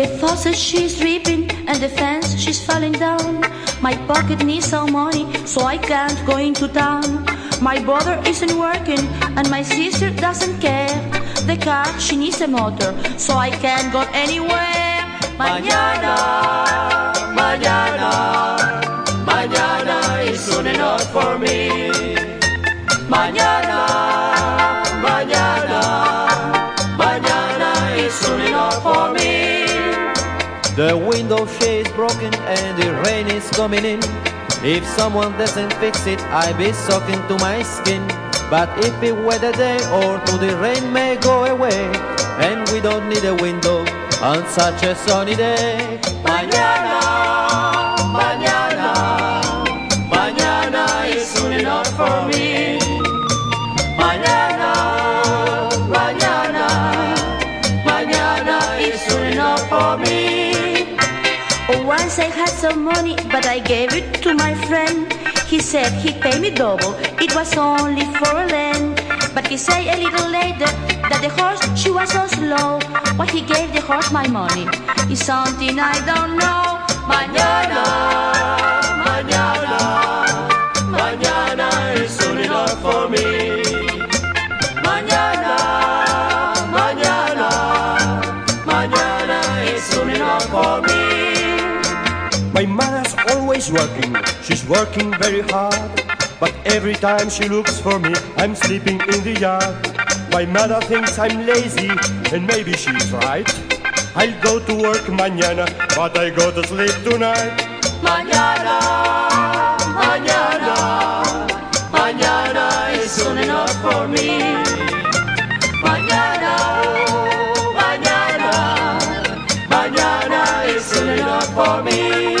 The faucet she's dripping and the fence she's falling down. My pocket needs some money so I can't go into town. My brother isn't working and my sister doesn't care. The car she needs a motor so I can't go anywhere. Mañana, mañana, mañana is soon enough for me. Mañana, The window shade is broken and the rain is coming in. If someone doesn't fix it, I'll be soaking to my skin. But if it weather day or to the rain may go away, and we don't need a window on such a sunny day. Mañana, mañana, mañana is soon enough for me. Mañana, mañana, mañana is soon enough for me. Once I had some money, but I gave it to my friend. He said he'd pay me double, it was only for a land. But he said a little later that the horse, she was so slow. Why he gave the horse my money is something I don't know. Mañana, mañana, mañana is soon enough for me. Mañana, mañana, mañana is soon enough for me. Always working, she's working very hard. But every time she looks for me, I'm sleeping in the yard. My mother thinks I'm lazy, and maybe she's right. I'll go to work mañana, but I go to sleep tonight. Mañana, mañana, mañana is soon enough for me. Mañana, mañana, mañana is soon enough for me.